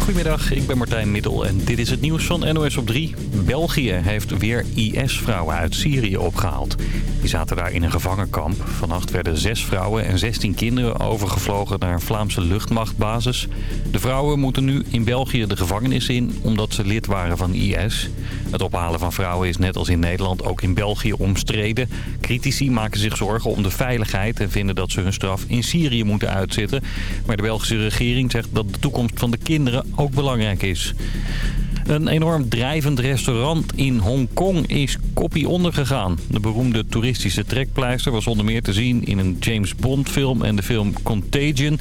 Goedemiddag, ik ben Martijn Middel en dit is het nieuws van NOS op 3. België heeft weer IS-vrouwen uit Syrië opgehaald. Die zaten daar in een gevangenkamp. Vannacht werden zes vrouwen en 16 kinderen overgevlogen naar een Vlaamse luchtmachtbasis. De vrouwen moeten nu in België de gevangenis in omdat ze lid waren van IS. Het ophalen van vrouwen is net als in Nederland ook in België omstreden. Critici maken zich zorgen om de veiligheid en vinden dat ze hun straf in Syrië moeten uitzitten. Maar de Belgische regering zegt dat de toekomst van de kinderen ook belangrijk is. Een enorm drijvend restaurant in Hongkong is koppie ondergegaan. De beroemde toeristische trekpleister was onder meer te zien in een James Bond film en de film Contagion.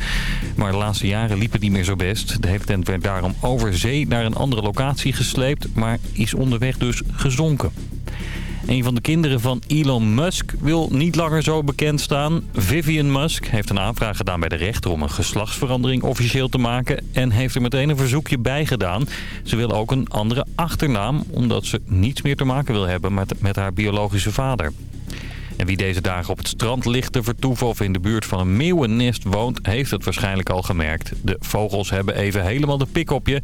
Maar de laatste jaren liep het niet meer zo best. De hele tent werd daarom over zee naar een andere locatie gesleept, maar is onderweg dus gezonken. Een van de kinderen van Elon Musk wil niet langer zo bekend staan. Vivian Musk heeft een aanvraag gedaan bij de rechter om een geslachtsverandering officieel te maken... en heeft er meteen een verzoekje bij gedaan. Ze wil ook een andere achternaam, omdat ze niets meer te maken wil hebben met, met haar biologische vader. En wie deze dagen op het strand ligt te vertoeven of in de buurt van een meeuwennest woont... heeft het waarschijnlijk al gemerkt. De vogels hebben even helemaal de pik op je...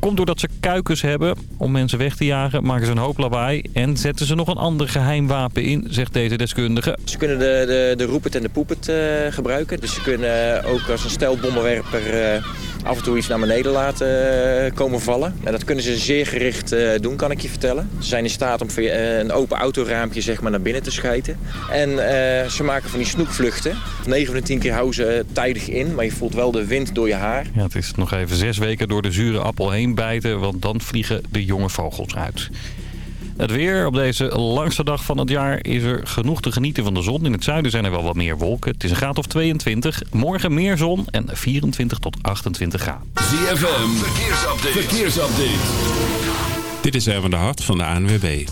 Komt doordat ze kuikens hebben om mensen weg te jagen, maken ze een hoop lawaai en zetten ze nog een ander geheim wapen in, zegt deze deskundige. Ze kunnen de, de, de roepet en de poepet uh, gebruiken. Dus ze kunnen ook als een stelbommenwerper uh, af en toe iets naar beneden laten uh, komen vallen. En dat kunnen ze zeer gericht doen, kan ik je vertellen. Ze zijn in staat om via een open autoraampje zeg maar, naar binnen te schijten. En ze maken van die snoepvluchten. 9 van de 10 keer houden ze tijdig in, maar je voelt wel de wind door je haar. Ja, het is nog even zes weken door de zure appel heen bijten, want dan vliegen de jonge vogels uit. Het weer op deze langste dag van het jaar is er genoeg te genieten van de zon. In het zuiden zijn er wel wat meer wolken. Het is een graad of 22. Morgen meer zon en 24 tot 28 graden. ZFM, verkeersupdate. verkeersupdate. Dit is Erwin de Hart van de ANWB.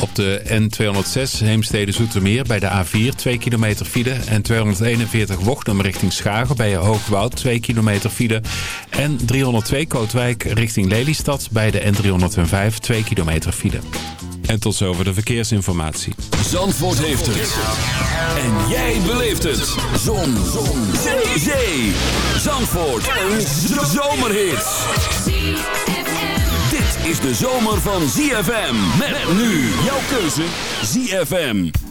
Op de N206 Heemstede-Zoetermeer bij de A4 2 kilometer file. En 241 Wochtem richting Schagen bij Hoogwoud 2 kilometer file. En 302 Kootwijk richting Lelystad bij de N305 2 kilometer file. En tot zover de verkeersinformatie. Zandvoort heeft het. En jij beleeft het. Zon. Zon. Zee. Zee. Zandvoort. Een zomerhit is de zomer van ZFM. Met nu jouw keuze ZFM.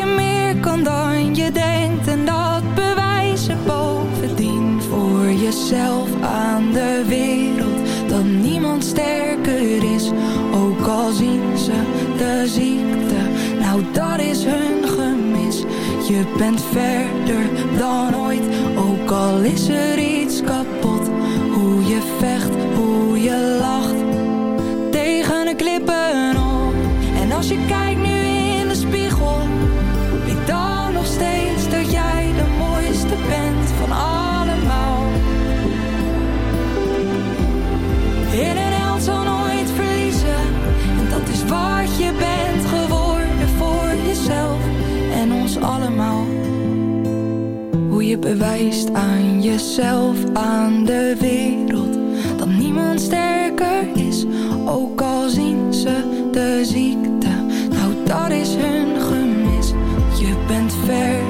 Je meer kan dan je denkt. En dat bewijzen bovendien voor jezelf aan de wereld. Dat niemand sterker is, ook al zien ze de ziekte. Nou dat is hun gemis. Je bent verder dan ooit, ook al is er iets kapot. Hoe je vecht, hoe je lacht, tegen de klippen op. En als je kijkt je bewijst aan jezelf, aan de wereld. Dat niemand sterker is, ook al zien ze de ziekte. Nou dat is hun gemis, je bent verder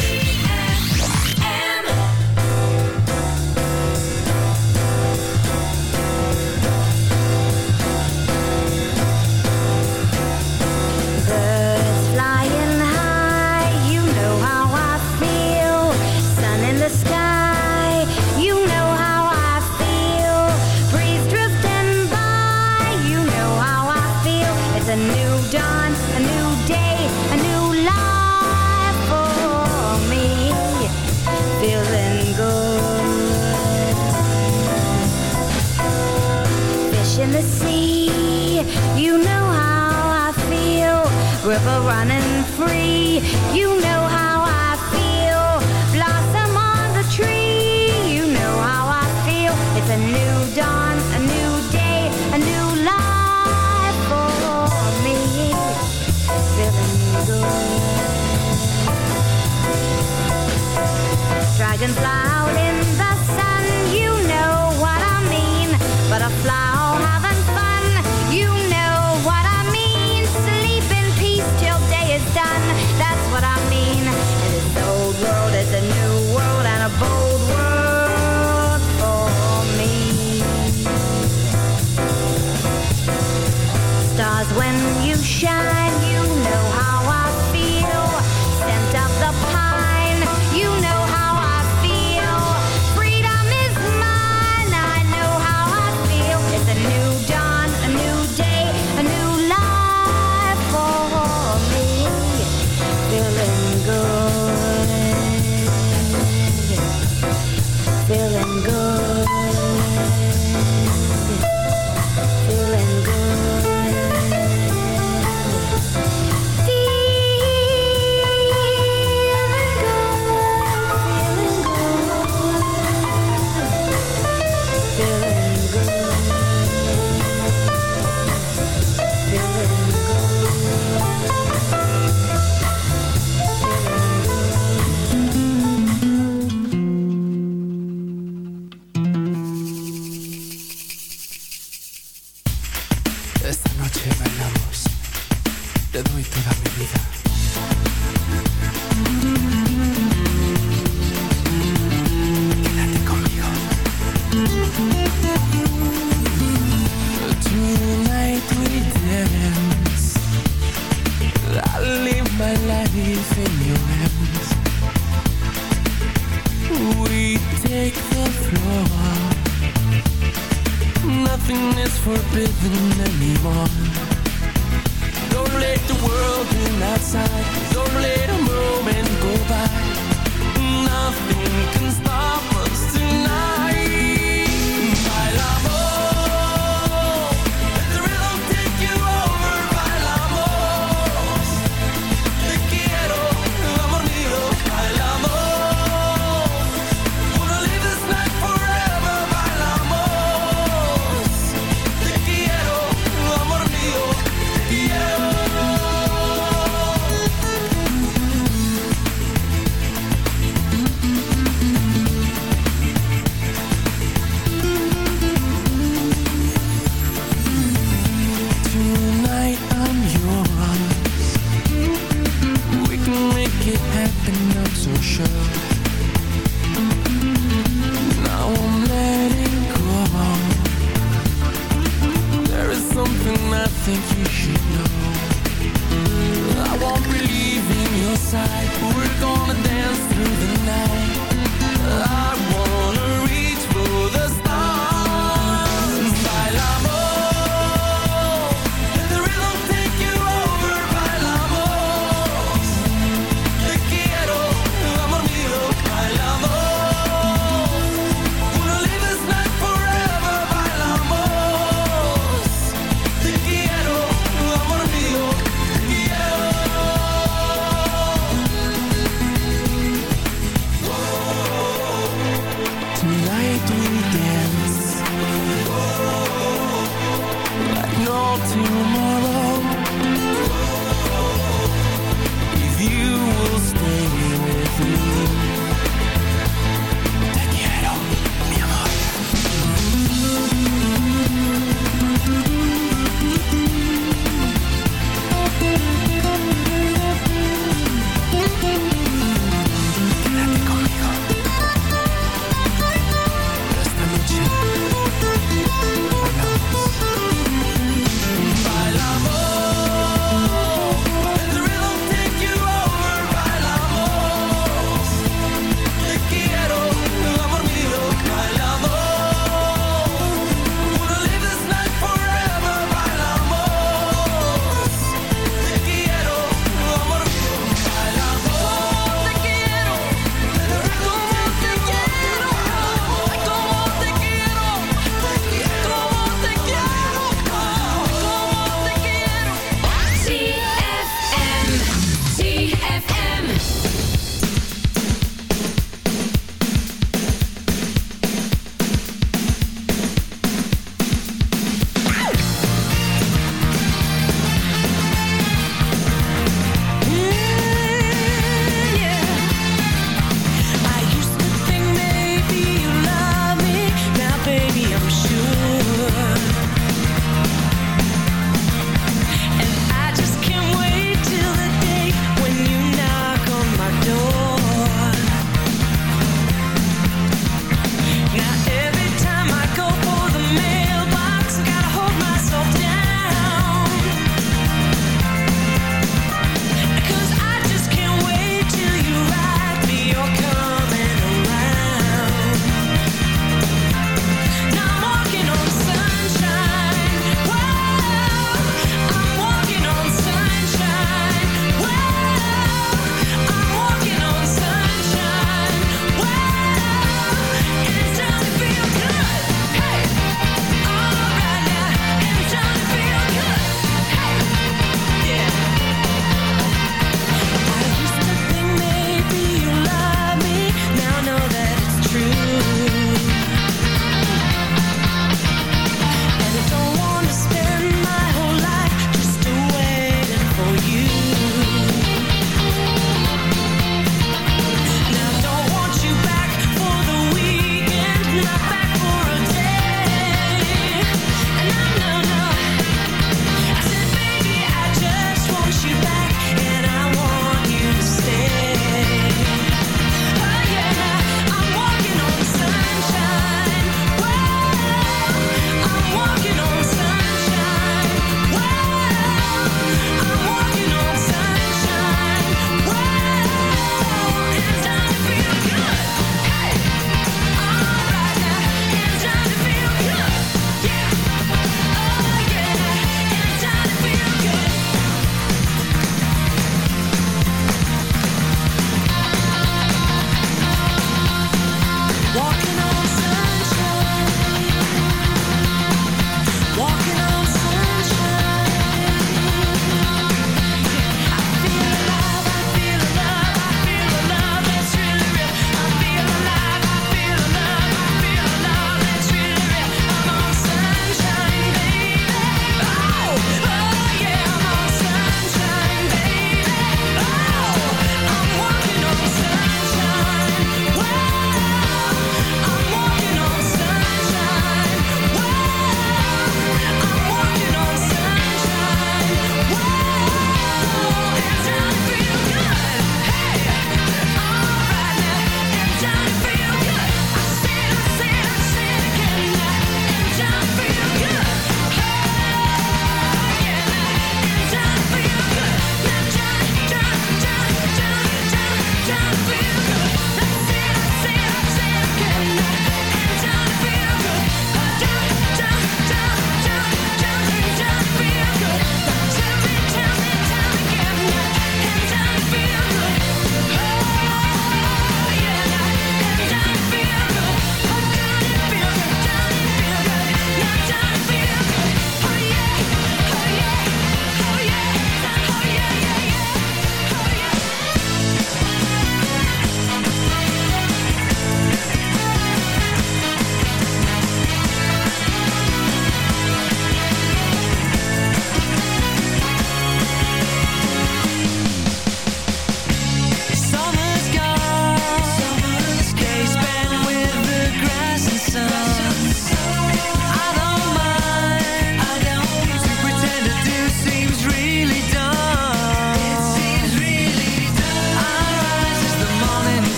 forever running free. You know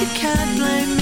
you can't blame me.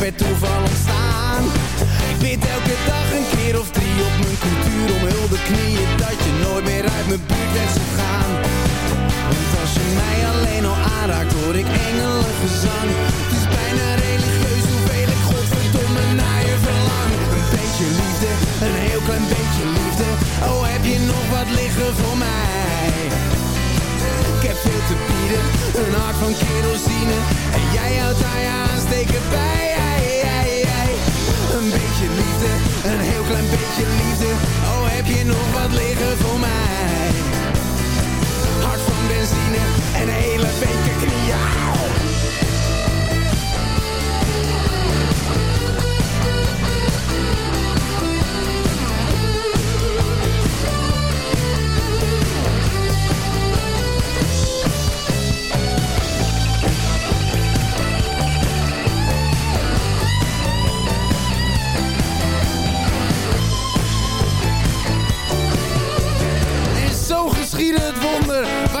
Per toeval ontstaan. Ik bid elke dag een keer of drie op mijn cultuur om hulde knieën Dat je nooit meer uit mijn buurt bent zou gaan. Want als je mij alleen al aanraakt hoor ik engelengezang Het is bijna religieus hoeveel ik godverdomme naar je verlang. Een beetje liefde, een heel klein beetje liefde. Oh heb je nog wat liggen voor mij Ik heb veel te bieden, een hart van kerosine En jij houdt daar je aansteken bij. Een beetje liefde, een heel klein beetje liefde Oh heb je nog wat liggen voor mij hart van benzine en een hele beker knieën.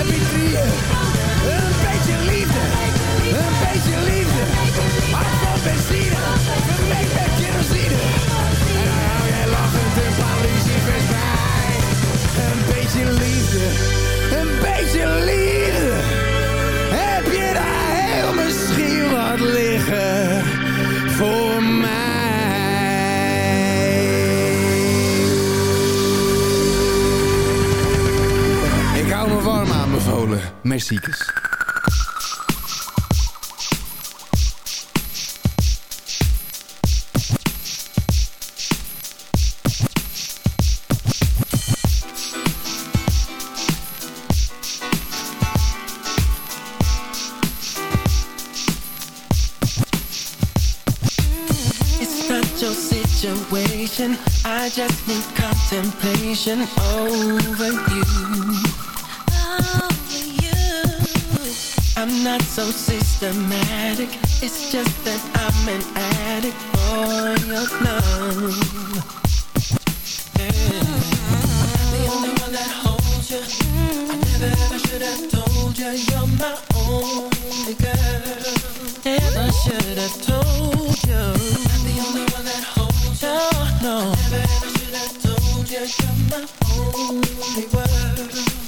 Een beetje liefde, een beetje liefde. Hart van benzine, vermengd met kerosine. En dan hou jij lachend een paar lucifers bij. Een beetje liefde, een beetje liefde. Mercedes. I just need contemplation. Over. So systematic. It's just that I'm an addict for your love. Yeah. The only one that holds you. I never ever should have told you you're my only girl. Never should have told you. I'm the only one that holds you. No, no. I never ever should have told you you're my only world.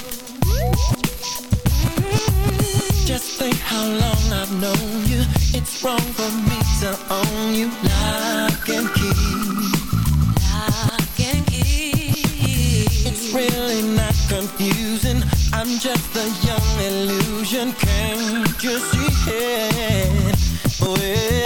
Just think how long I've known you. It's wrong for me to own you. Lock and key. Lock and key. It's really not confusing. I'm just a young illusion. Can't you see it? Oh,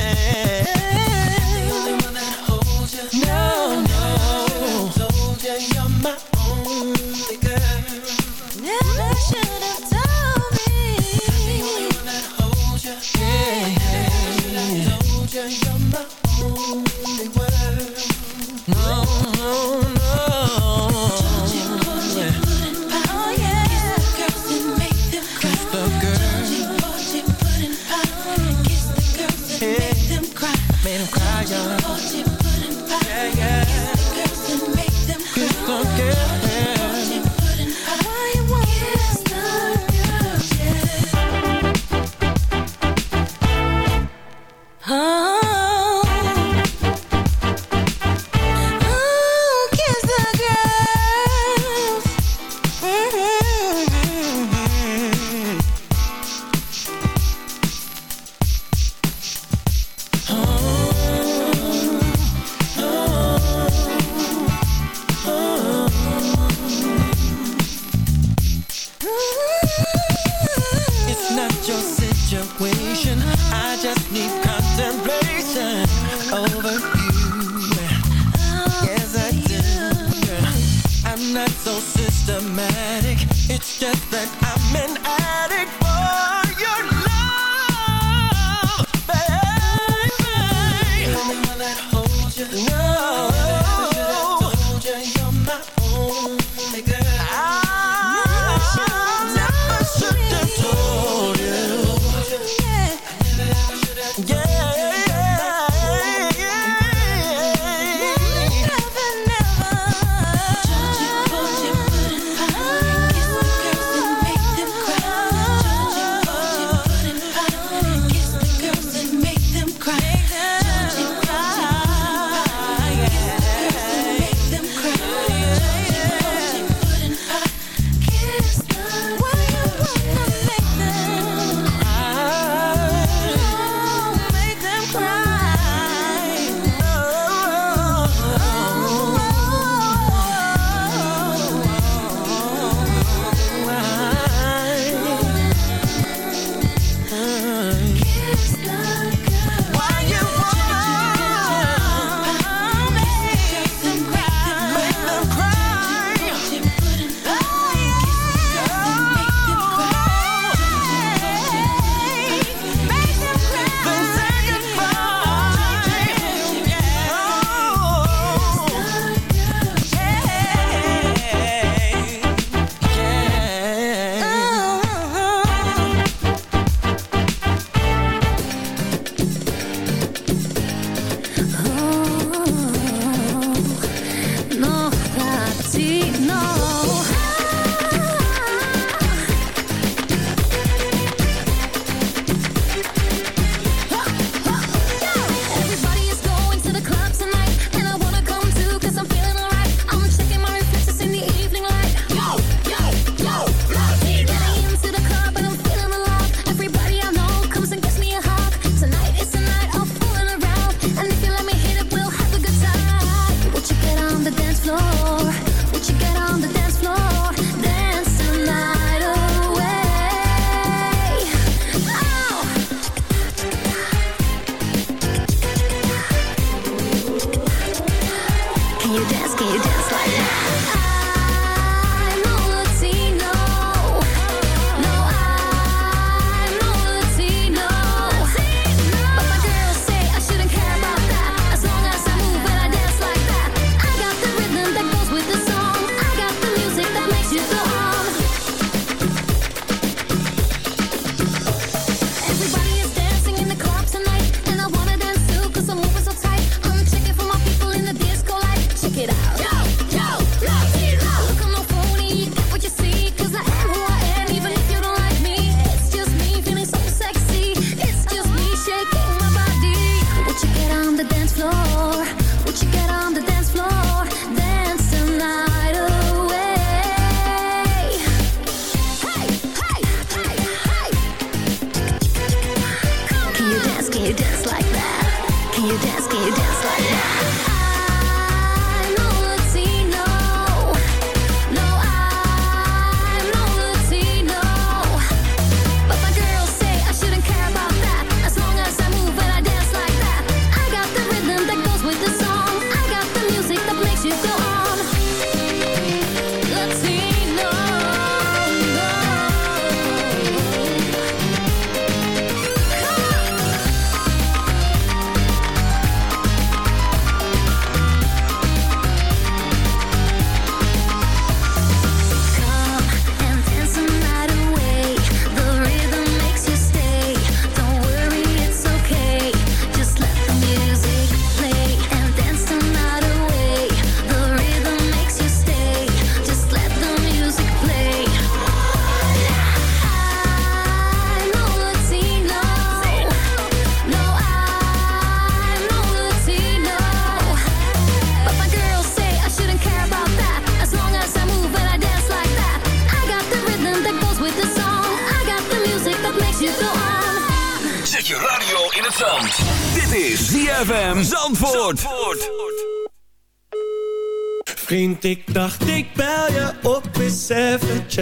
that I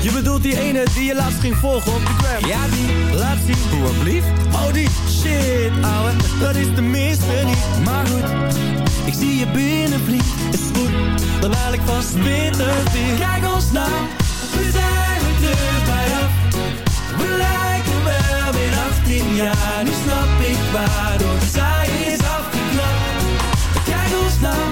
je bedoelt die ene die je laatst ging volgen op de gram? Ja, die. Laat zien. Hoe blieft? Oh die, shit ouwe, dat is de minste niet. Maar goed, ik zie je binnen vriend. Is goed, dan haal ik vast bitter weer. Kijk ons nou, we zijn weer terug bij af. We lijken wel weer 18 jaar, nu snap ik waarom zij is afgeknapt. Kijk ons nou,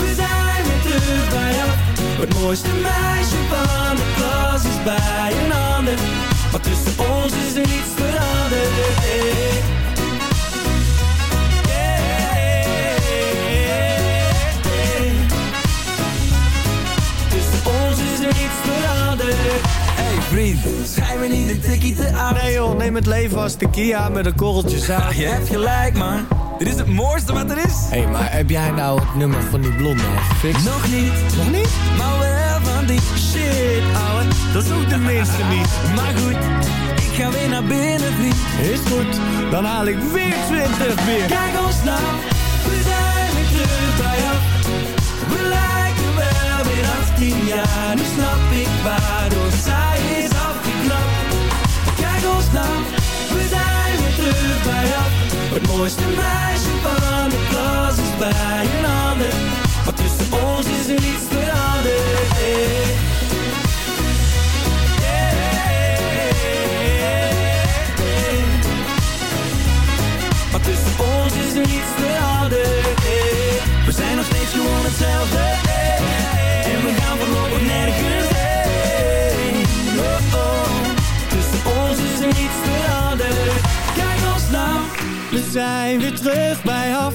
we zijn weer terug bij af. Het mooiste meisje van de klas is bij een ander. Maar tussen ons is er niets veranderd. Hey. Tussen ons is er niets veranderd. Hey vriend, schijn me niet een tikkie te aan. Nee joh, neem het leven als de Kia met een korreltje zout. Je hebt gelijk man, dit is het mooiste wat er is. Hé, hey, maar heb jij nou het nummer van die blonde gefixt? Nog niet, Nog niet? maar van die Shit, ouwe, dat is ook de minste niet. Maar goed, ik ga weer naar binnen vriend. Is goed, dan haal ik weer 20 bier. Kijk ons nou, we zijn weer terug bij af. We lijken wel weer 18 jaar, nu snap ik waardoor zij is afgeknapt. Kijk ons nou, we zijn weer terug bij af. Het mooiste meisje van de klas is bij een ander. Maar tussen ons is er niets veranderd. Zijn nog steeds gewoon hetzelfde. En we gaan voorlopig nergens heen oh, oh. Tussen ons is er niets veranderd Kijk ons nou We zijn weer terug bij af.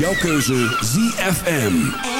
Jouw keuze ZFM.